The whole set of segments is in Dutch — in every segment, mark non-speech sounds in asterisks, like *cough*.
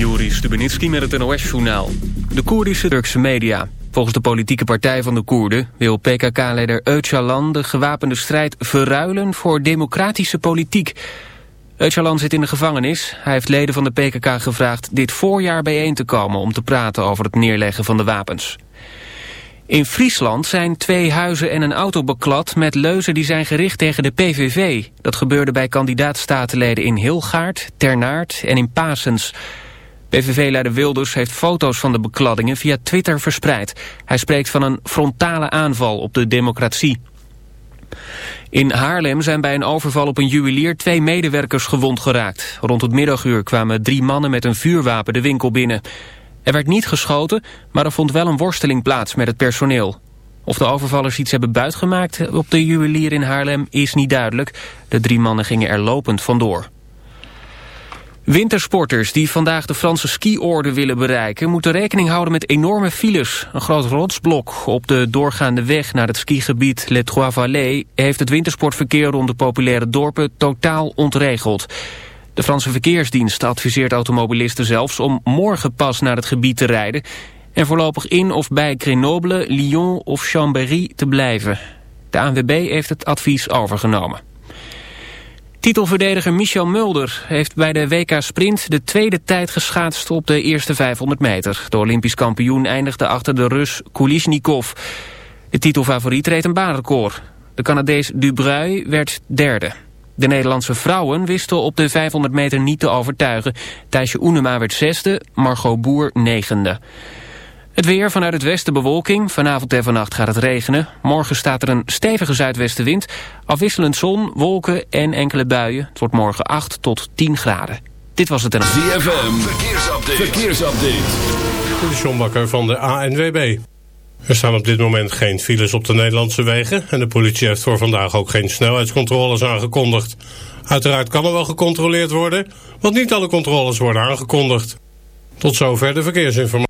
Juri Stubenitski met het NOS-journaal. De Koerdische Turkse media. Volgens de politieke partij van de Koerden wil PKK-leider Öcalan de gewapende strijd verruilen voor democratische politiek. Öcalan zit in de gevangenis. Hij heeft leden van de PKK gevraagd dit voorjaar bijeen te komen om te praten over het neerleggen van de wapens. In Friesland zijn twee huizen en een auto beklad met leuzen die zijn gericht tegen de PVV. Dat gebeurde bij kandidaatstatenleden in Hilgaard, Ternaert en in Pasens. PVV-leider Wilders heeft foto's van de bekladdingen via Twitter verspreid. Hij spreekt van een frontale aanval op de democratie. In Haarlem zijn bij een overval op een juwelier twee medewerkers gewond geraakt. Rond het middaguur kwamen drie mannen met een vuurwapen de winkel binnen. Er werd niet geschoten, maar er vond wel een worsteling plaats met het personeel. Of de overvallers iets hebben buitgemaakt op de juwelier in Haarlem is niet duidelijk. De drie mannen gingen er lopend vandoor. Wintersporters die vandaag de Franse skiorde willen bereiken... moeten rekening houden met enorme files. Een groot rotsblok op de doorgaande weg naar het skigebied Les Trois Vallées... heeft het wintersportverkeer rond de populaire dorpen totaal ontregeld. De Franse Verkeersdienst adviseert automobilisten zelfs om morgen pas naar het gebied te rijden en voorlopig in of bij Grenoble, Lyon of Chambéry te blijven. De ANWB heeft het advies overgenomen. Titelverdediger Michel Mulder heeft bij de WK Sprint de tweede tijd geschaatst op de eerste 500 meter. De Olympisch kampioen eindigde achter de Rus Kulishnikov. De titelfavoriet reed een baanrecord. De Canadees Dubreuil werd derde. De Nederlandse vrouwen wisten op de 500 meter niet te overtuigen. Thijsje Oenema werd zesde, Margot Boer negende. Het weer vanuit het westen bewolking. Vanavond en vannacht gaat het regenen. Morgen staat er een stevige zuidwestenwind. Afwisselend zon, wolken en enkele buien. Het wordt morgen 8 tot 10 graden. Dit was het en... ZFM, verkeersupdate. verkeersupdate. De John Bakker van de ANWB. Er staan op dit moment geen files op de Nederlandse wegen... en de politie heeft voor vandaag ook geen snelheidscontroles aangekondigd. Uiteraard kan er wel gecontroleerd worden... want niet alle controles worden aangekondigd. Tot zover de verkeersinformatie.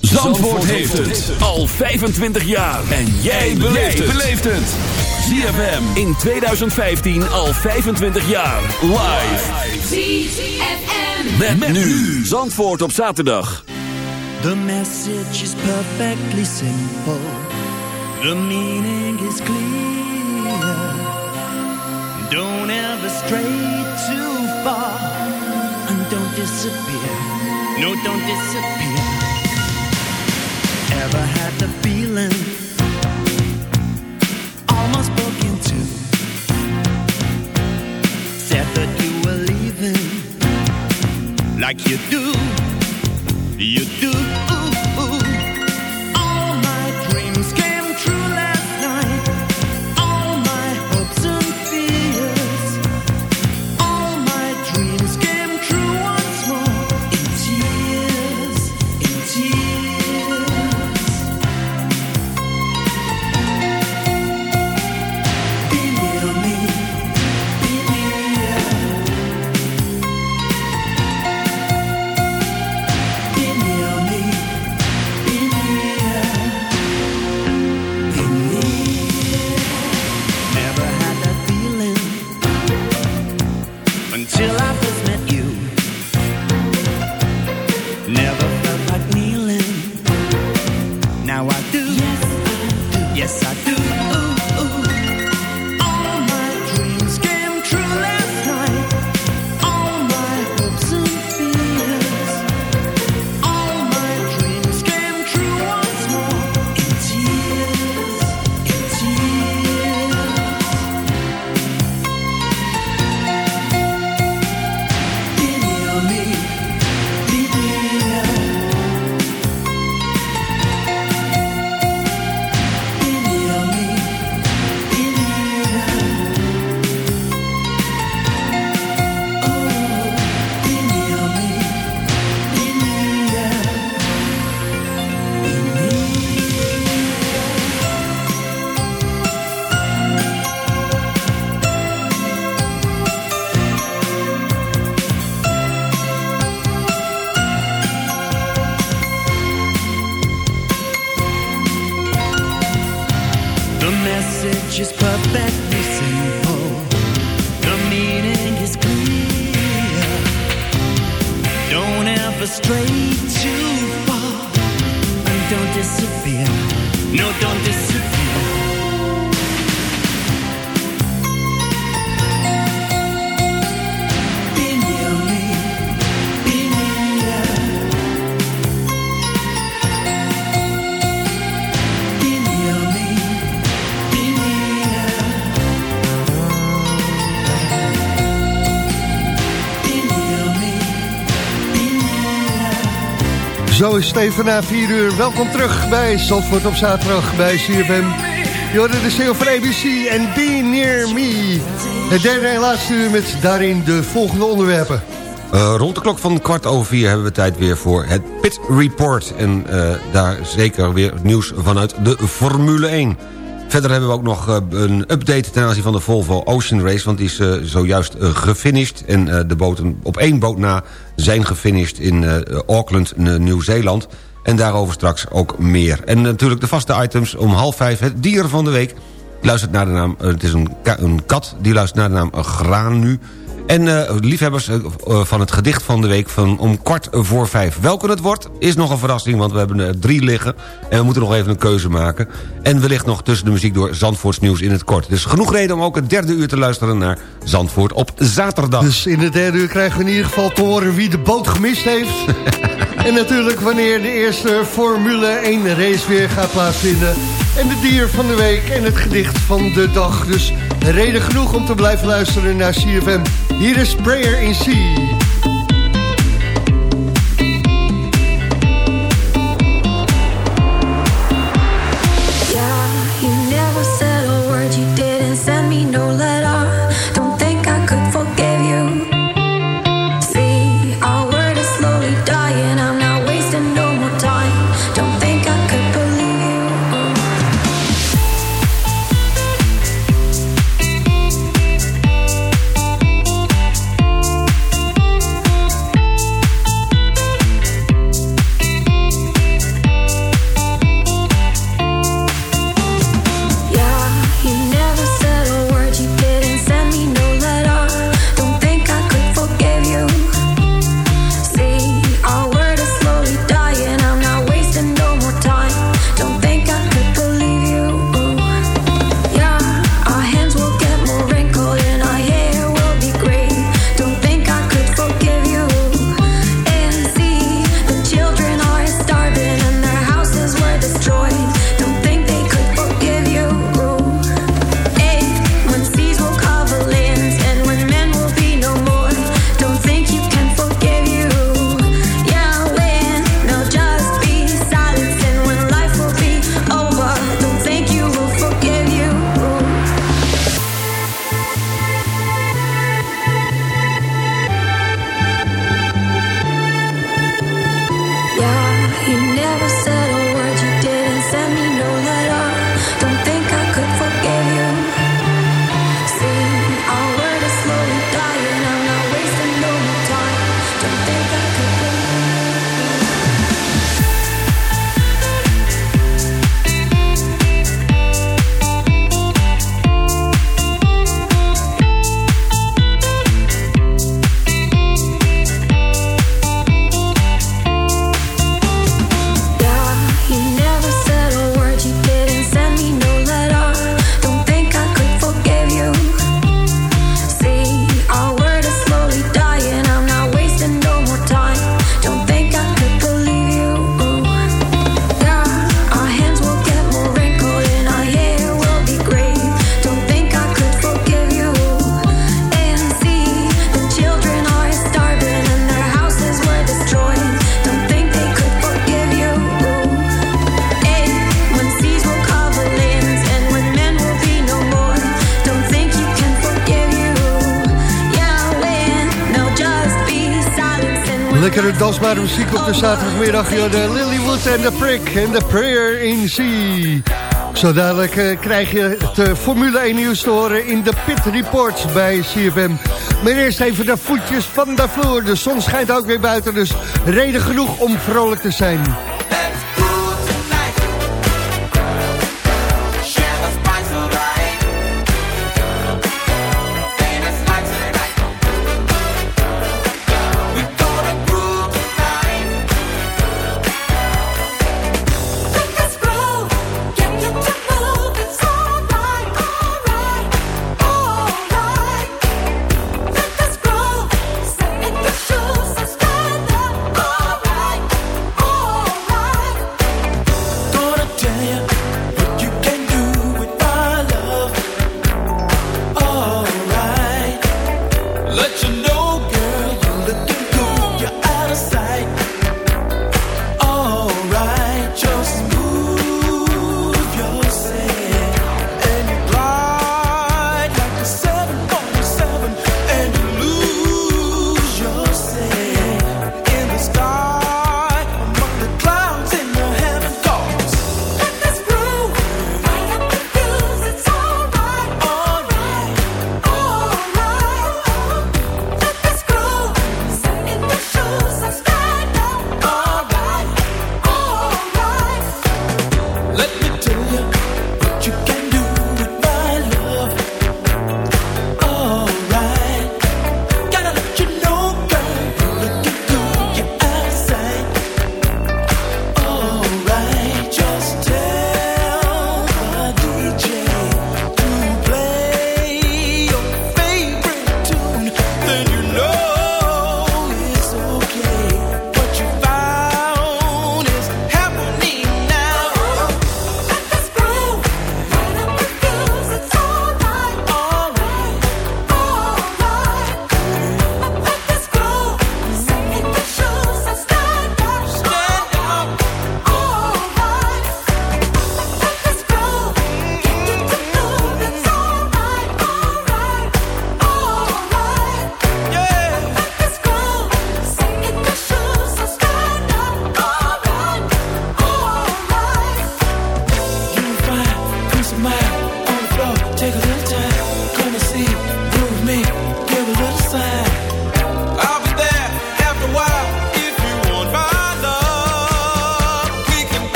Zandvoort heeft het al 25 jaar. En jij beleeft het. ZFM in 2015 al 25 jaar. Live. ZFM. Met, nu. Zandvoort op zaterdag. The message is perfectly simple. The meaning is clear. Don't ever stray too far. And don't disappear. No, don't disappear. Ever had the feeling? Almost broke into. Said that you were leaving. Like you do. You do. Zo is na 4 uur. Welkom terug bij Zandvoort op zaterdag bij CFM. Je hoorde de single van ABC en Be Near Me. Het derde en laatste uur met daarin de volgende onderwerpen. Eh, rond de klok van kwart over vier hebben we tijd weer voor het Pit Report. En eh, daar zeker weer nieuws vanuit de Formule 1. Verder hebben we ook nog eh, een update ten aanzien van de Volvo Ocean Race... want die is eh, zojuist eh, gefinished. En de boten op één boot na zijn gefinished in Auckland, Nieuw-Zeeland. En daarover straks ook meer. En natuurlijk de vaste items om half vijf, het dier van de week... luistert naar de naam, het is een, een kat, die luistert naar de naam Granu... En eh, liefhebbers eh, eh, van het gedicht van de week van om kwart voor vijf. Welke het wordt, is nog een verrassing, want we hebben er drie liggen. En we moeten nog even een keuze maken. En wellicht nog tussen de muziek door Zandvoorts nieuws in het kort. Dus genoeg reden om ook het derde uur te luisteren naar Zandvoort op zaterdag. Dus in het derde uur krijgen we in ieder geval te horen wie de boot gemist heeft. *laughs* en natuurlijk wanneer de eerste Formule 1 race weer gaat plaatsvinden. En de dier van de week en het gedicht van de dag. Dus reden genoeg om te blijven luisteren naar CFM. Hier is Prayer in Sea. Zaterdagmiddag. De Lilywood en de Prick en de Prayer in Sea. Zo dadelijk eh, krijg je het eh, Formule 1 nieuws te horen in de Pit Report bij CFM. Maar eerst even de voetjes van de vloer. De zon schijnt ook weer buiten, dus reden genoeg om vrolijk te zijn.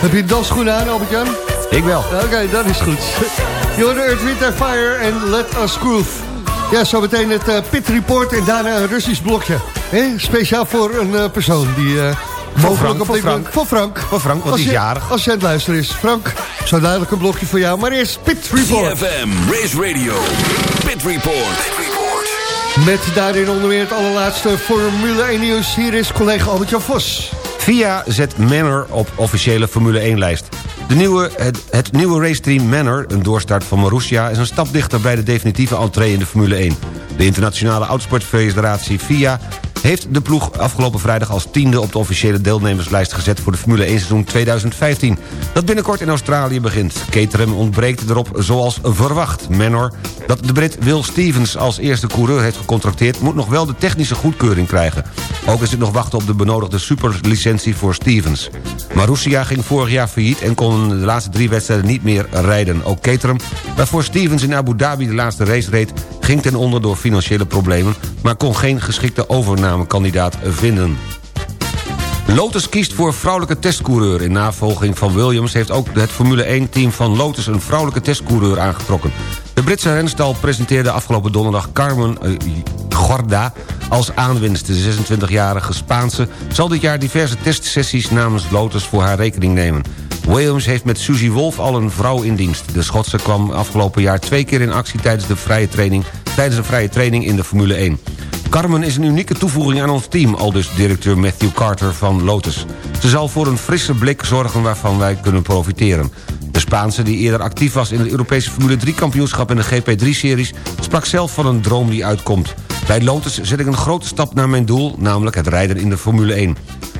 Heb je dansschoenen aan, Albert-Jan? Ik wel. Oké, dat is goed. Je hoorde Earth, Wind and Fire en Let Us Groove. Ja, zometeen het eh, Pit Report en daarna een Russisch blokje. Hè? Speciaal voor een eh, persoon die... eh mogelijk Frank, op voor Frank. Voor Frank. Voor Frank, want Als die is jarig. Als je aan het luisteren is. Frank, zo duidelijk een blokje voor jou. Maar eerst Pit Report. CFM, Race Radio, Pit Report. Met daarin onder meer het allerlaatste Formule 1 nieuws. Hier is collega Albert-Jan Vos. FIA zet Manor op officiële Formule 1-lijst. De nieuwe, het, het nieuwe raceteam Manor, een doorstart van Marussia... is een stap dichter bij de definitieve entree in de Formule 1. De internationale autosportfederatie FIA heeft de ploeg afgelopen vrijdag als tiende... op de officiële deelnemerslijst gezet voor de Formule 1 seizoen 2015. Dat binnenkort in Australië begint. Caterham ontbreekt erop zoals verwacht. Manor, dat de Brit Will Stevens als eerste coureur heeft gecontracteerd... moet nog wel de technische goedkeuring krijgen. Ook is het nog wachten op de benodigde superlicentie voor Stevens. Marussia ging vorig jaar failliet en kon de laatste drie wedstrijden niet meer rijden. Ook Caterham, waarvoor Stevens in Abu Dhabi de laatste race reed... ging ten onder door financiële problemen... maar kon geen geschikte overnamekandidaat vinden. Lotus kiest voor vrouwelijke testcoureur. In navolging van Williams heeft ook het Formule 1-team van Lotus... een vrouwelijke testcoureur aangetrokken. De Britse renstal presenteerde afgelopen donderdag Carmen eh, Gorda als aanwinst. De 26-jarige Spaanse zal dit jaar diverse testsessies namens Lotus voor haar rekening nemen. Williams heeft met Suzy Wolf al een vrouw in dienst. De Schotse kwam afgelopen jaar twee keer in actie tijdens, de vrije training, tijdens een vrije training in de Formule 1. Carmen is een unieke toevoeging aan ons team, al dus directeur Matthew Carter van Lotus. Ze zal voor een frisse blik zorgen waarvan wij kunnen profiteren. De Spaanse, die eerder actief was in het Europese Formule 3-kampioenschap... en de GP3-series, sprak zelf van een droom die uitkomt. Bij Lotus zet ik een grote stap naar mijn doel, namelijk het rijden in de Formule 1.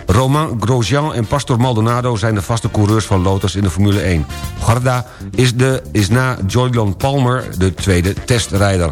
Romain Grosjean en Pastor Maldonado zijn de vaste coureurs van Lotus in de Formule 1. Garda is, de, is na Jordan Palmer de tweede testrijder.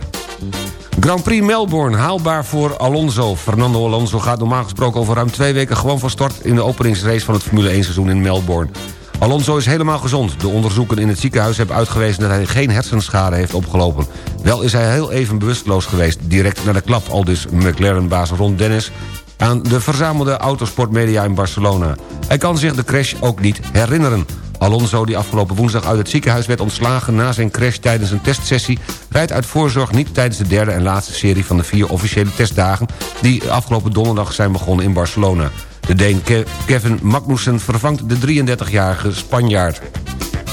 Grand Prix Melbourne, haalbaar voor Alonso. Fernando Alonso gaat normaal gesproken over ruim twee weken... gewoon van start in de openingsrace van het Formule 1 seizoen in Melbourne. Alonso is helemaal gezond. De onderzoeken in het ziekenhuis hebben uitgewezen... dat hij geen hersenschade heeft opgelopen. Wel is hij heel even bewusteloos geweest, direct naar de klap... al dus McLaren-baas Ron Dennis aan de verzamelde autosportmedia in Barcelona. Hij kan zich de crash ook niet herinneren. Alonso, die afgelopen woensdag uit het ziekenhuis werd ontslagen... na zijn crash tijdens een testsessie... rijdt uit voorzorg niet tijdens de derde en laatste serie... van de vier officiële testdagen... die afgelopen donderdag zijn begonnen in Barcelona. De Deen Ke- Kevin Magnussen vervangt de 33-jarige Spanjaard.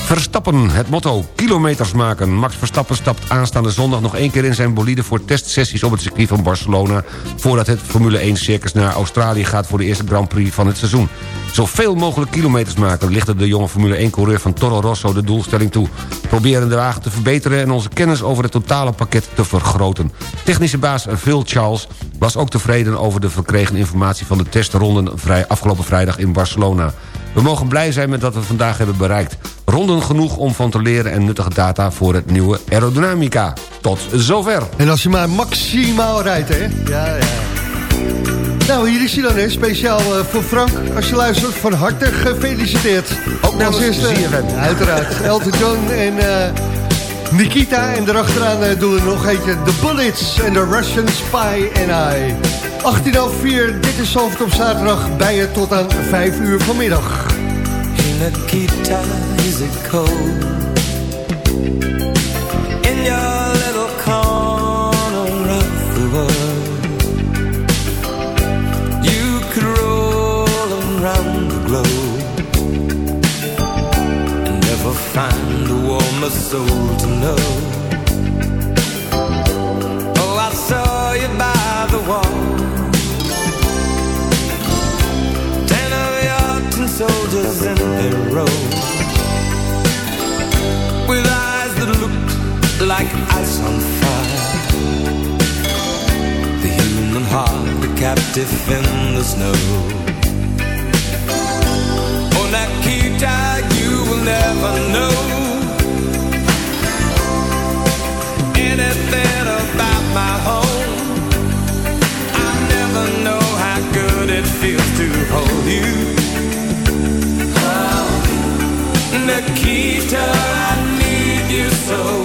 Verstappen, het motto, kilometers maken. Max Verstappen stapt aanstaande zondag nog één keer in zijn bolide... voor testsessies op het circuit van Barcelona... voordat het Formule 1-circus naar Australië gaat... voor de eerste Grand Prix van het seizoen. Zoveel mogelijk kilometers maken... er de jonge Formule 1-coureur van Toro Rosso de doelstelling toe. Proberen de wagen te verbeteren... en onze kennis over het totale pakket te vergroten. Technische baas Phil Charles was ook tevreden... over de verkregen informatie van de testronden... vrij afgelopen vrijdag in Barcelona. We mogen blij zijn met wat we vandaag hebben bereikt. Ronden genoeg om van te leren en nuttige data voor het nieuwe aerodynamica. Tot zover. En als je maar maximaal rijdt, hè? Ja, ja. Nou, hier is hij dan, hè? Speciaal eh, voor Frank. Als je luistert, van harte gefeliciteerd. Ook namens eerste. Uiteraard. *laughs* Elton John en eh, Nikita. En erachteraan eh, doen we nog eentje. The Bullets en The Russian Spy and I. 18.04, dit is Zalvert op zaterdag. Bij je tot aan 5 uur vanmiddag. Nikita, is it cold? In your little corner of the world, you could roll around the globe and never find a warmer soul to know. Ice on fire The human heart, a captive in the snow you will never know Anything about my home I never know how good it feels to hold you. Oh, Nikita, I need you so.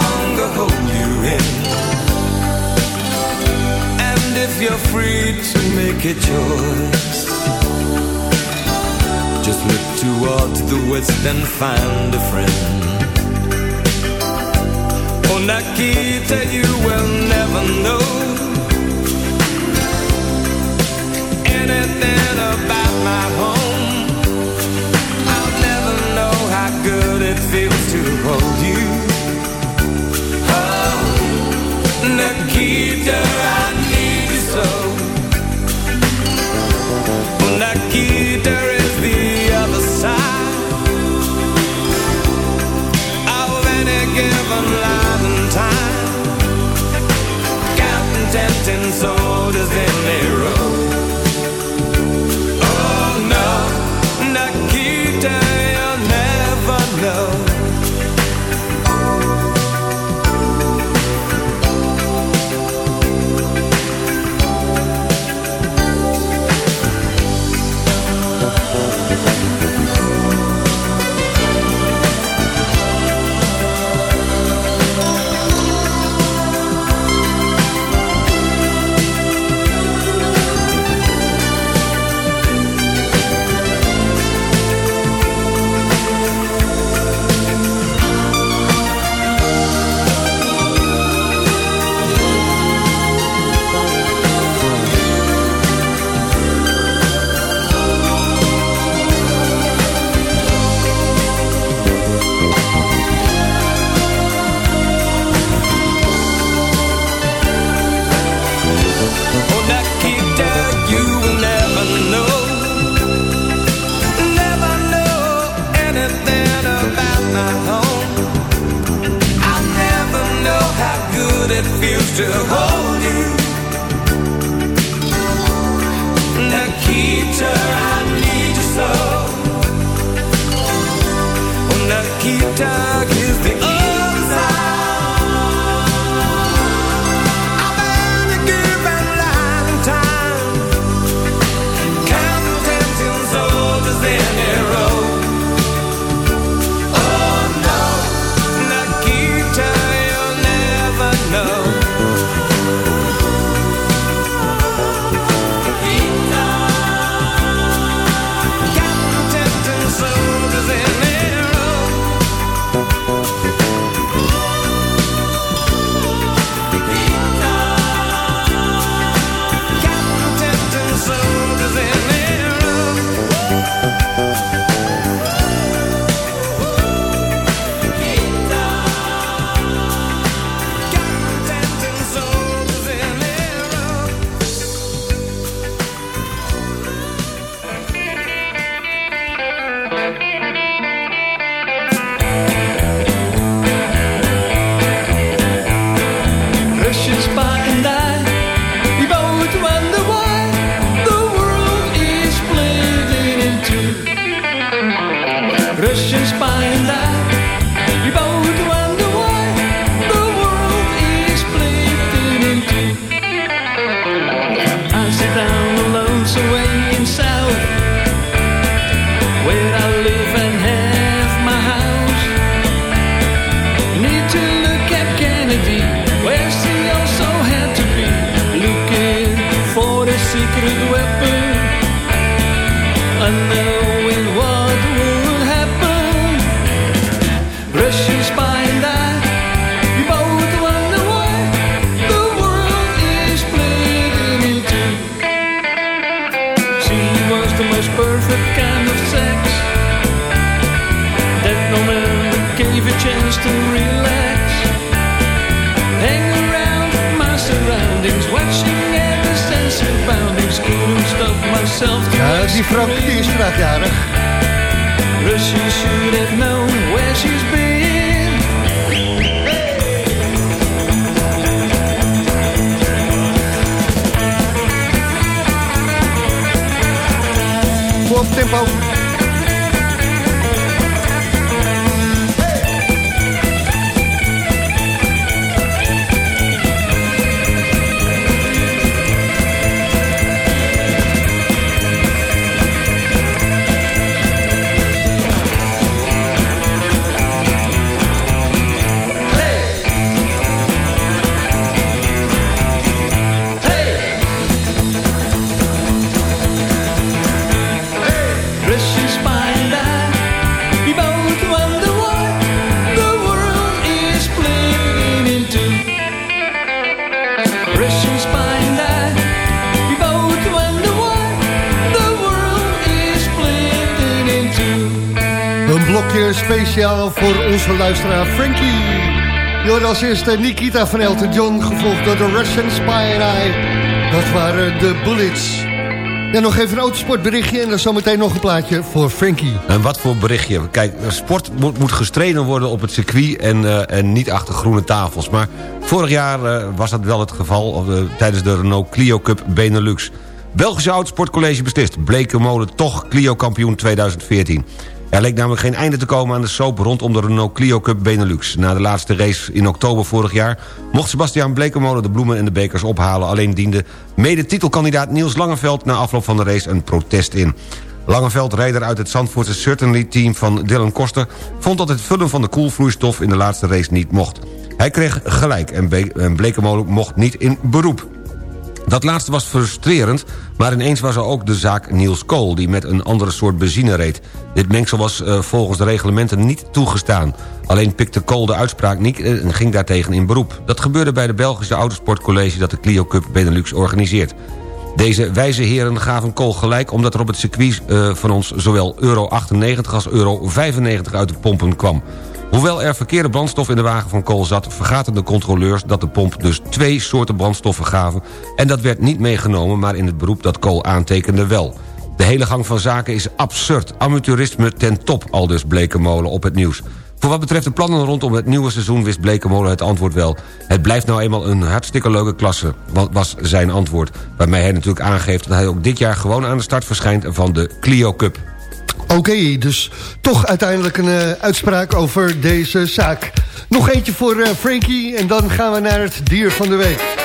you're free to make a choice Just look toward the west and find a friend. Oh, On Akita you will never know Anything about my home. I'll never know how good it feels to hold Een blokje speciaal voor onze luisteraar Frankie. Joh, als eerste Nikita van Elton John, gevolgd door de Russian Spy and I. Dat waren de Bullets. Ja, nog even een autosportberichtje en dan zometeen nog een plaatje voor Frankie. En wat voor berichtje. Kijk, sport moet, gestreden worden op het circuit en, eh, en niet achter groene tafels. Maar vorig jaar eh, was dat wel het geval eh, tijdens de Renault Clio Cup Benelux. Belgische Autosportcollege beslist. Blekenmolen toch Clio-kampioen 2014. Er leek namelijk geen einde te komen aan de soap rondom de Renault Clio Cup Benelux. Na de laatste race in oktober vorig jaar... mocht Sebastian Blekemolen de bloemen en de bekers ophalen. Alleen diende mede-titelkandidaat Niels Langeveld... na afloop van de race een protest in. Langeveld, rijder uit het Zandvoortse Certainly-team van Dylan Koster... vond dat het vullen van de koelvloeistof in de laatste race niet mocht. Hij kreeg gelijk en en Blekemolen mocht niet in beroep. Dat laatste was frustrerend, maar ineens was er ook de zaak Niels Kool... die met een andere soort benzine reed. Dit mengsel was eh, volgens de reglementen niet toegestaan. Alleen pikte Kool de uitspraak niet eh, en ging daartegen in beroep. Dat gebeurde bij de Belgische Autosportcollege... dat de Clio Cup Benelux organiseert. Deze wijze heren gaven Kool gelijk... omdat er op het circuit eh, van ons zowel euro 98 als euro 95 uit de pompen kwam. Hoewel er verkeerde brandstof in de wagen van Kool zat... vergaten de controleurs dat de pomp dus twee soorten brandstoffen gaven... en dat werd niet meegenomen, maar in het beroep dat Kool aantekende wel. De hele gang van zaken is absurd. Amateurisme ten top, al dus Blekenmolen op het nieuws. Voor wat betreft de plannen rondom het nieuwe seizoen... wist Blekenmolen het antwoord wel. Het blijft nou eenmaal een hartstikke leuke klasse, wa- was zijn antwoord. Waarmee hij natuurlijk aangeeft dat hij ook dit jaar gewoon aan de start verschijnt... van de Clio Cup. Oké, dus toch uiteindelijk een eh, uitspraak over deze zaak. Nog eentje voor eh, Frankie en dan gaan we naar het dier van de week.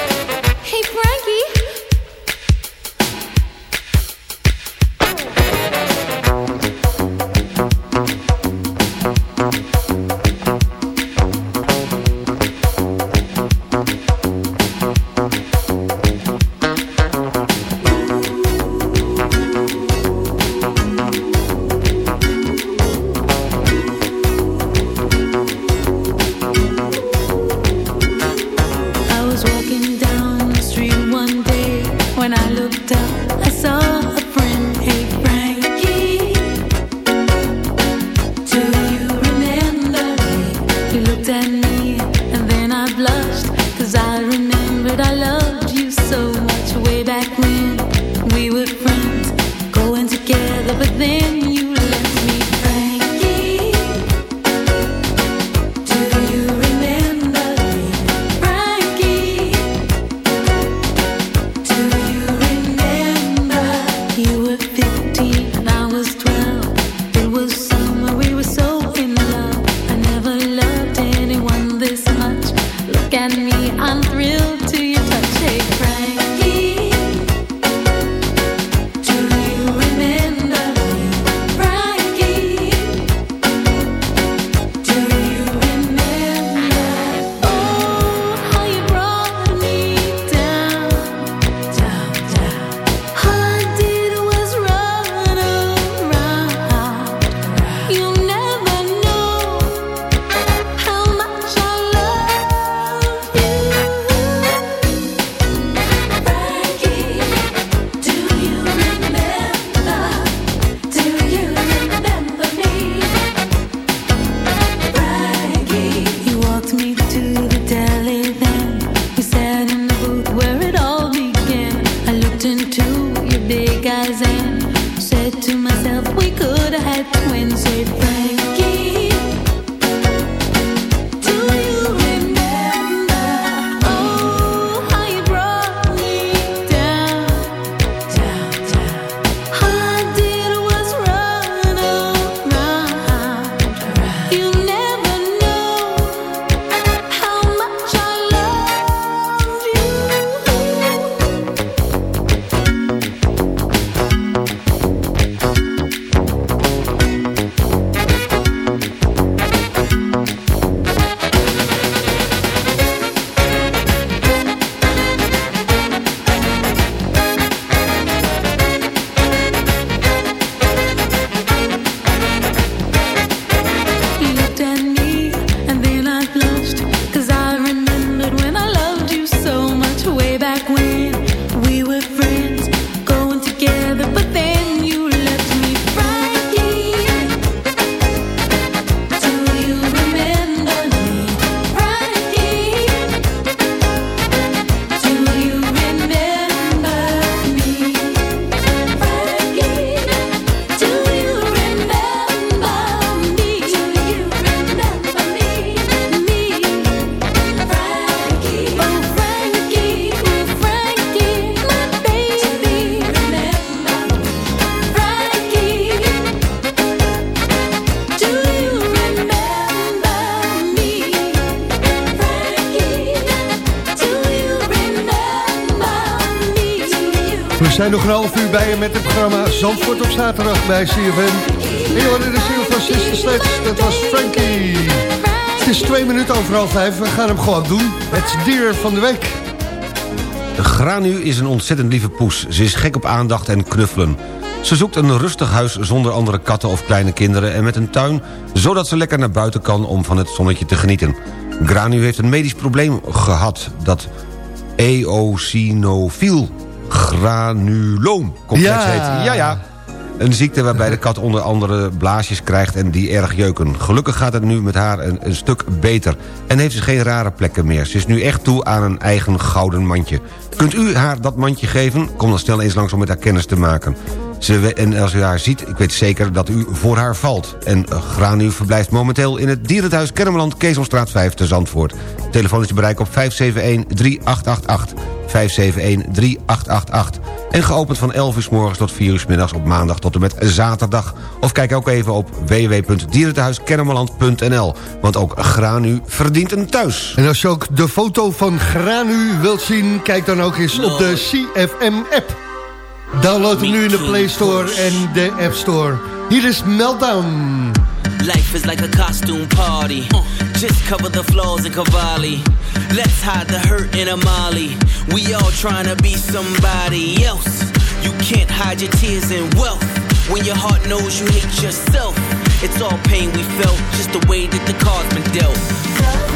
We zijn nog een half uur bij je met het programma Zandvoort op zaterdag bij CFM. En je hoorde de ziel van Sister Sledge, dat was Frankie. Het is twee minuten over half vijf, we gaan hem gewoon doen. Het dier van de week. Granu is een ontzettend lieve poes. Ze is gek op aandacht en knuffelen. Ze zoekt een rustig huis zonder andere katten of kleine kinderen... en met een tuin, zodat ze lekker naar buiten kan om van het zonnetje te genieten. Granu heeft een medisch probleem gehad dat eosinofiel granuloom complex Ja. heet. Ja, ja. Een ziekte waarbij de kat onder andere blaasjes krijgt en die erg jeuken. Gelukkig gaat het nu met haar een, een stuk beter. En heeft ze geen rare plekken meer. Ze is nu echt toe aan een eigen gouden mandje. Kunt u haar dat mandje geven? Kom dan snel eens langs om met haar kennis te maken. Ze, en als u haar ziet, ik weet zeker dat u voor haar valt. En eh, Granu verblijft momenteel in het dierenthuis Kennemerland... Keesomstraat 5 te Zandvoort. Telefoon is te bereiken op 571-3888. 571-3888. En geopend van 11 uur morgens tot 4 uur middags op maandag tot en met zaterdag. Of kijk ook even op www.dierenthuiskennemerland.nl. Want ook Granu verdient een thuis. En als je ook de foto van Granu wilt zien, kijk dan ook eens op de CFM-app. Download hem nu in de Play Store en de App Store. Hier is Meltdown. Life is like a costume party. Just cover the flaws in Cavalli. Let's hide the hurt in Amali. We all trying to be somebody else. You can't hide your tears in wealth. When your heart knows you hate yourself. It's all pain we felt, just the way that the cards been dealt.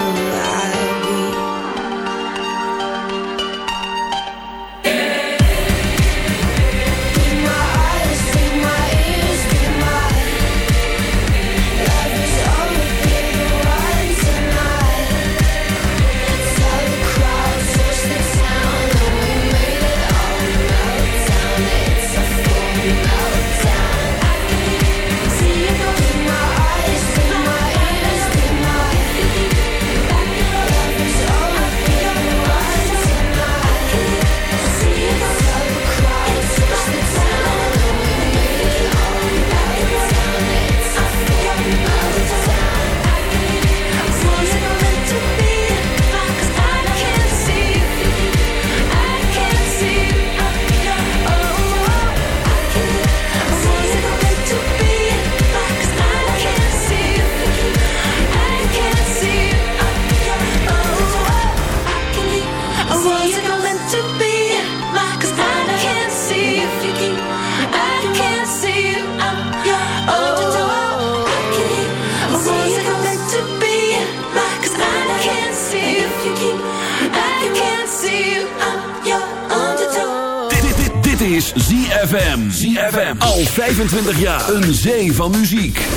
25 jaar. Een zee van muziek.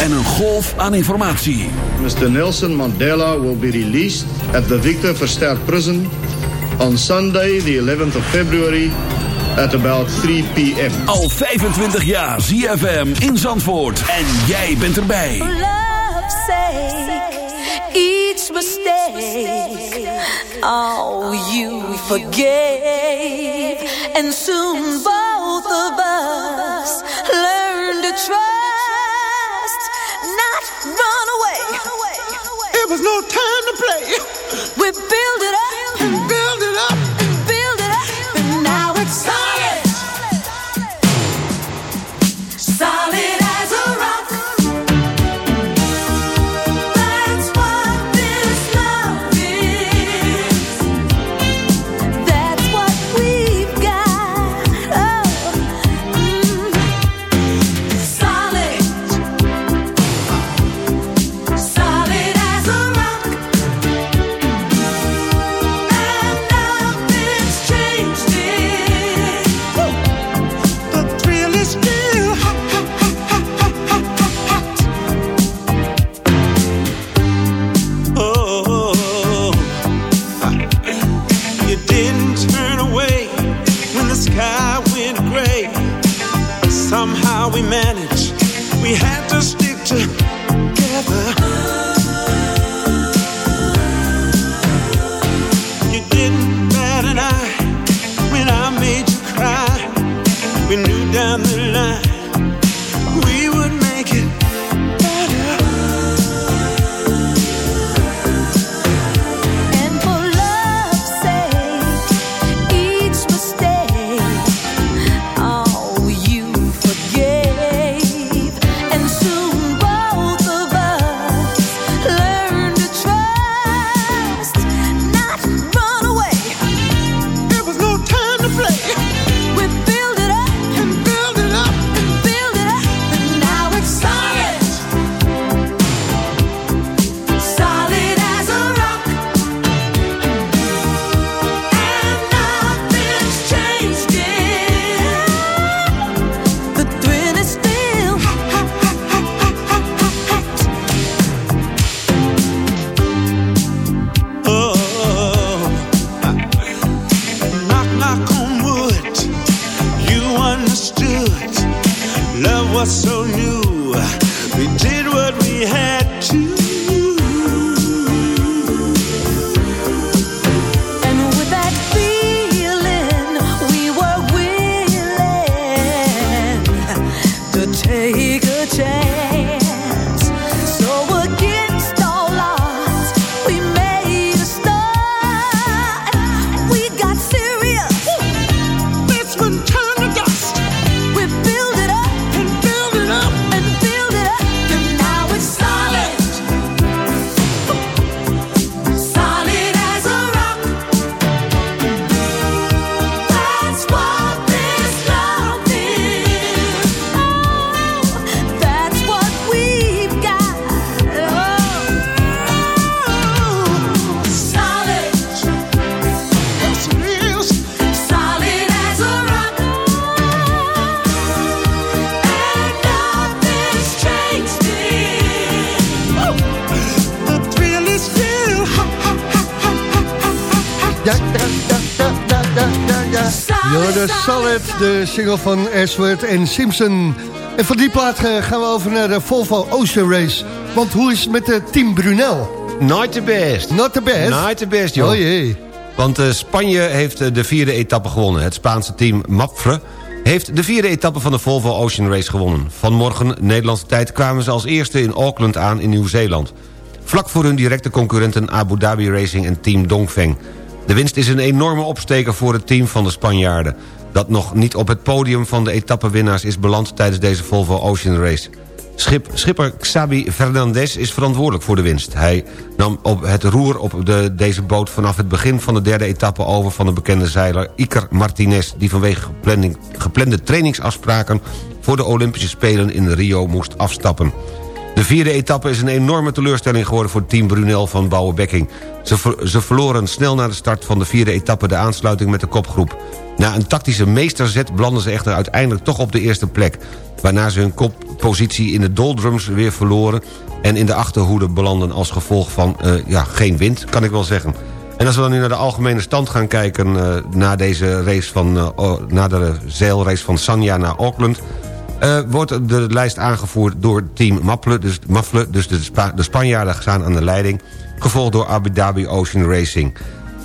En een golf aan informatie. Mr. Nelson Mandela will be released at the Victor Verster Prison on Sunday the 11th of February at about 3 p.m. Al 25 jaar ZFM in Zandvoort. En jij bent erbij. Each mistake, all you forget. And soon of us learn to trust, not run away. It was no time to play. We build it up. Build it up. Single van Ashworth en Simpson. En van die plaat eh, gaan we over naar de Volvo Ocean Race. Want hoe is het met de Team Brunel? Not the best. Not the best? Not the best, joh. Oh jee. Want eh, Spanje heeft eh, de vierde etappe gewonnen. Het Spaanse team Mapfre heeft de vierde etappe van de Volvo Ocean Race gewonnen. Vanmorgen, Nederlandse tijd, kwamen ze als eerste in Auckland aan in Nieuw-Zeeland. Vlak voor hun directe concurrenten Abu Dhabi Racing en Team Dongfeng. De winst is een enorme opsteker voor het team van de Spanjaarden... dat nog niet op het podium van de etappewinnaars is beland... tijdens deze Volvo Ocean Race. Schip, schipper Xabi Fernandez is verantwoordelijk voor de winst. Hij nam op het roer op de, deze boot vanaf het begin van de derde etappe over... van de bekende zeiler Iker Martinez... die vanwege geplande trainingsafspraken... voor de Olympische Spelen in Rio moest afstappen. De vierde etappe is een enorme teleurstelling geworden voor team Brunel van Bouwebekking. Ze, ze verloren snel na de start van de vierde etappe de aansluiting met de kopgroep. Na een tactische meesterzet belanden ze echter uiteindelijk toch op de eerste plek. Waarna ze hun koppositie in de doldrums weer verloren... en in de achterhoede belanden als gevolg van eh, ja, geen wind, kan ik wel zeggen. En als we dan nu naar de algemene stand gaan kijken... eh, na deze race van, oh, na de zeilrace van Sanja naar Auckland... Eh, wordt de lijst aangevoerd door team Mafle, dus, Mafle, dus de, Spa- de Spanjaarden staan aan de leiding... gevolgd door Abu Dhabi Ocean Racing.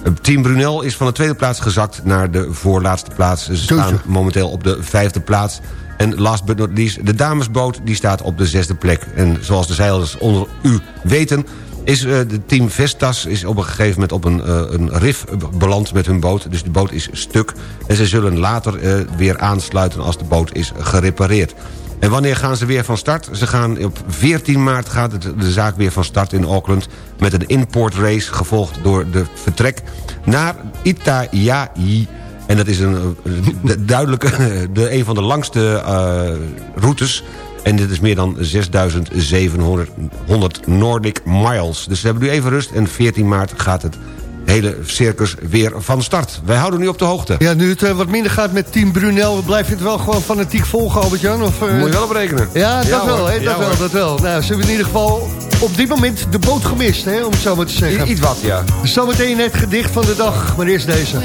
Eh, Team Brunel is van de tweede plaats gezakt naar de voorlaatste plaats. Ze staan momenteel op de vijfde plaats. En last but not least, de damesboot die staat op de zesde plek. En zoals de zeilers onder u weten... is eh, de team Vestas is op een gegeven moment op een, eh, een rif beland met hun boot. Dus de boot is stuk. En ze zullen later eh, weer aansluiten als de boot is gerepareerd. En wanneer gaan ze weer van start? Ze gaan op 14 maart gaat het, de zaak weer van start in Auckland... met een import race gevolgd door de vertrek naar Itajai. En dat is een eh, de- duidelijke, *laughs* de, een van de langste eh, routes... En dit is meer dan 6.700 Nordic miles. Dus we hebben nu even rust en 14 maart gaat het hele circus weer van start. Wij houden nu op de hoogte. Ja, nu het eh, wat minder gaat met Team Brunel... blijf je het wel gewoon fanatiek volgen, Albert-Jan? Of, eh, Moet je wel op rekenen. Ja, dat Ja, wel, Ja, dat wel, dat wel. Nou, ze hebben in ieder geval op dit moment de boot gemist, hè, om het zo maar te zeggen. I- iets wat, ja. Zometeen het gedicht van de dag, maar eerst deze.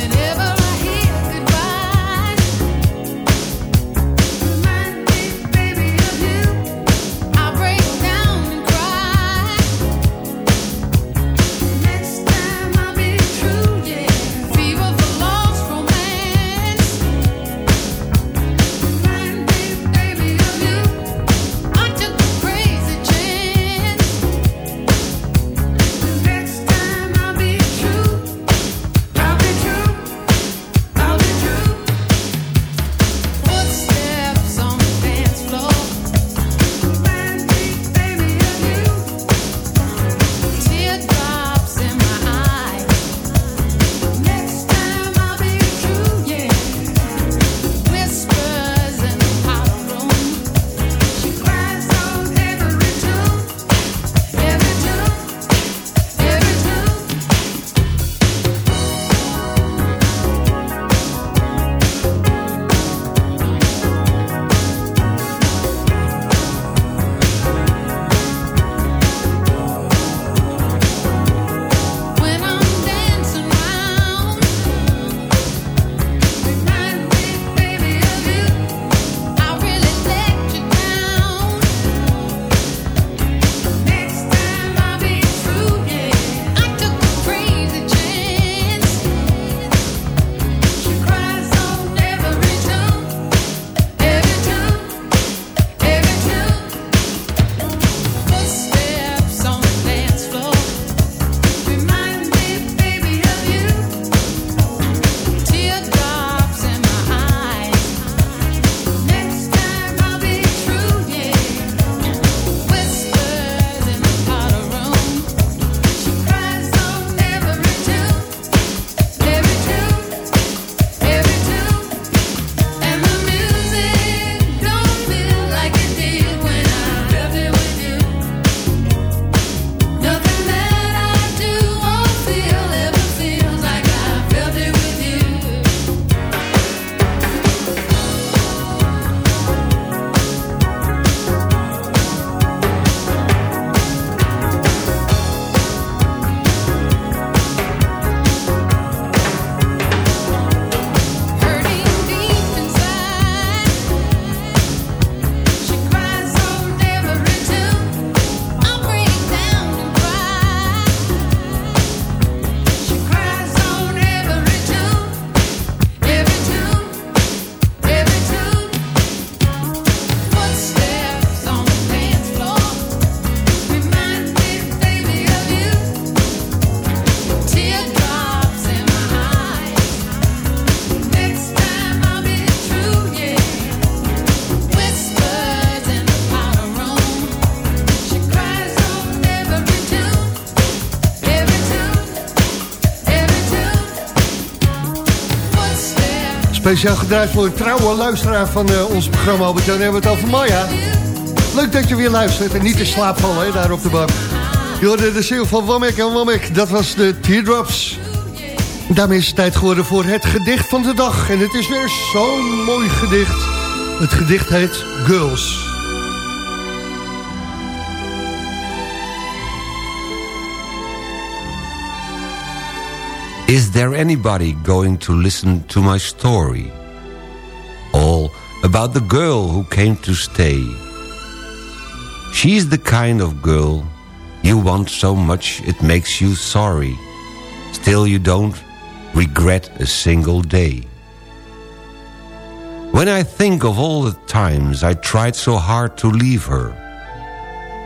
Speciaal gedraaid voor een trouwe luisteraar van eh, ons programma. Albert Jan, hebben we het over Maya. Leuk dat je weer luistert en niet in slaap vallen daar op de bank. Je de ziel van Wamek en Wamek, dat was de Teardrops. Daarmee is het tijd geworden voor het gedicht van de dag. En het is weer zo'n mooi gedicht. Het gedicht heet Girls. Is there anybody going to listen to my story? All about the girl who came to stay. She's the kind of girl you want so much it makes you sorry. Still you don't regret a single day. When I think of all the times I tried so hard to leave her,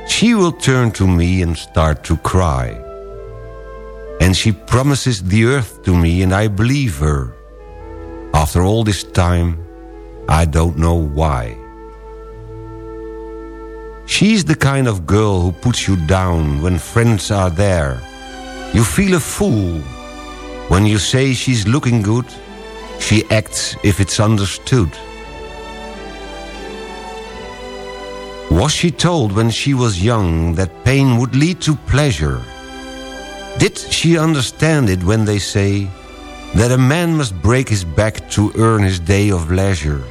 she will turn to me and start to cry. And she promises the earth to me and I believe her. After all this time, I don't know why. She's the kind of girl who puts you down when friends are there. You feel a fool. When you say she's looking good, she acts if it's understood. Was she told when she was young that pain would lead to pleasure? Did she understand it when they say that a man must break his back to earn his day of leisure?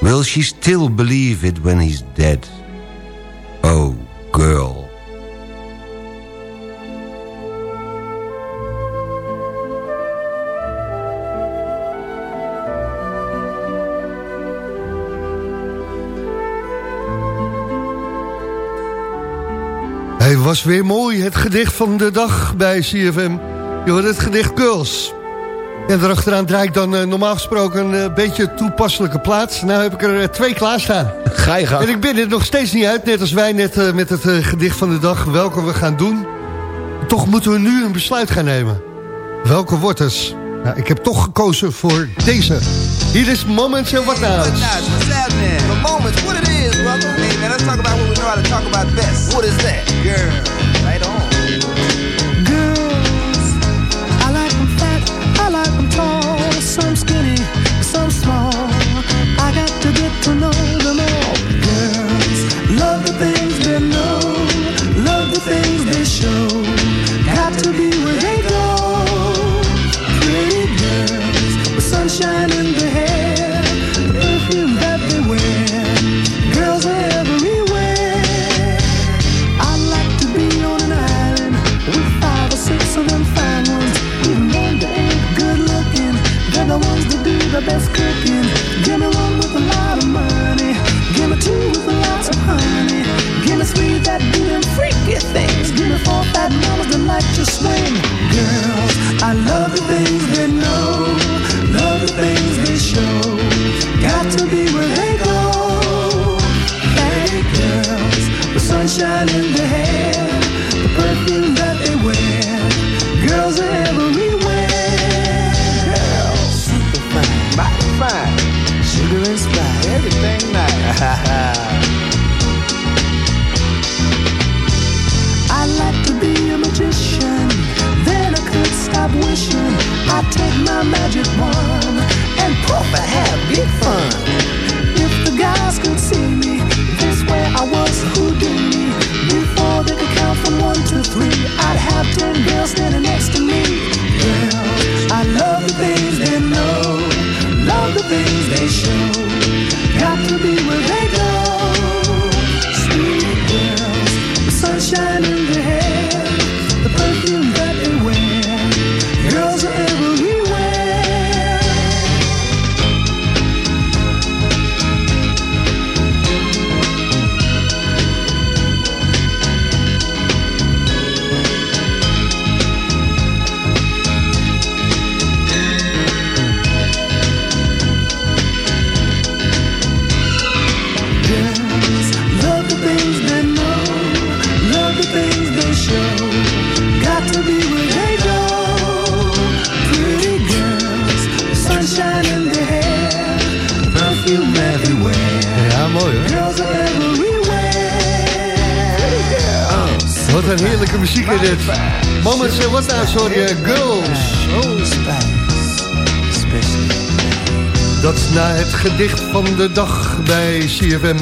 Will she still believe it when he's dead? Oh, was weer mooi, het gedicht van de dag bij CFM. Je hoort het gedicht Girls. En daarachteraan draai ik dan eh, normaal gesproken een eh, beetje toepasselijke plaats. Nou heb ik er eh, twee klaarstaan. Ga je gang. En ik ben er nog steeds niet uit, net als wij net met het gedicht van de dag, welke we gaan doen. Toch moeten we nu een besluit gaan nemen. Welke wordt het? Nou, ik heb toch gekozen voor deze. Hier is Moments en What Now. What's happening? The moment, what it is, brother. Hey, man, let's talk about what we know how to talk about best. What is that? Girl. Right on. Take my magic wand de dag bij CFM.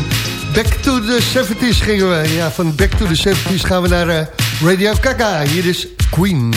Back to the 70s gingen we. Ja, van Back to the 70s gaan we naar eh, Radio Kaka. Hier is Queen.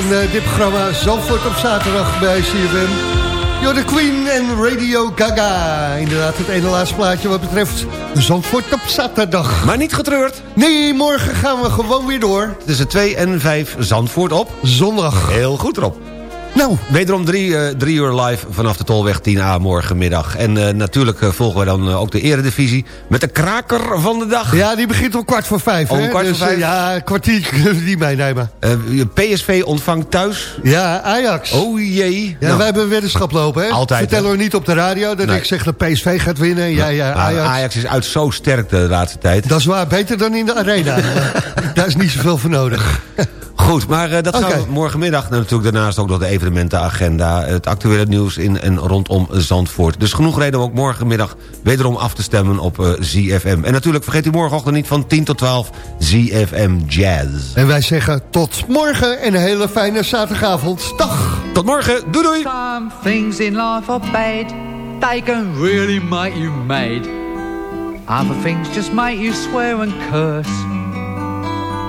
Van eh, dit programma Zandvoort op zaterdag bij CFM. You're the Queen en Radio Gaga. Inderdaad, het ene laatste plaatje wat betreft Zandvoort op zaterdag. Maar niet getreurd. Nee, morgen gaan we gewoon weer door. Tussen 2 en 5 Zandvoort op. Zondag. Heel goed erop. Nou. Wederom drie, eh, drie uur live vanaf de Tolweg 10A morgenmiddag. En eh, natuurlijk eh, volgen we dan ook de eredivisie met de kraker van de dag. Ja, die begint om kwart voor vijf. Om hè? kwart voor Dus, eh, vijf? ja, kwartier *laughs* kunnen we die meenemen. PSV ontvangt thuis. Ja, Ajax. Oh jee. Ja, Nou, wij hebben een weddenschap lopen, hè? Altijd, Vertellen hè? we niet op de radio dat Nee. ik zeg dat PSV gaat winnen. Ja, ja, maar Ajax. Ajax is uit zo sterk de laatste tijd. Dat is waar, beter dan in de arena. *laughs* Daar is niet zoveel voor nodig. *laughs* Goed, maar eh, dat gaan Oké. we morgenmiddag natuurlijk daarnaast ook nog de evenementenagenda. Het actuele nieuws in en rondom Zandvoort. Dus genoeg reden om ook morgenmiddag wederom af te stemmen op eh, ZFM. En natuurlijk vergeet u morgenochtend niet van 10 tot 12 ZFM Jazz. En wij zeggen tot morgen en een hele fijne zaterdagavond. Dag! Tot morgen, doei doei! Some things in life are bad. They can really make you mad. Other things just make you swear and curse.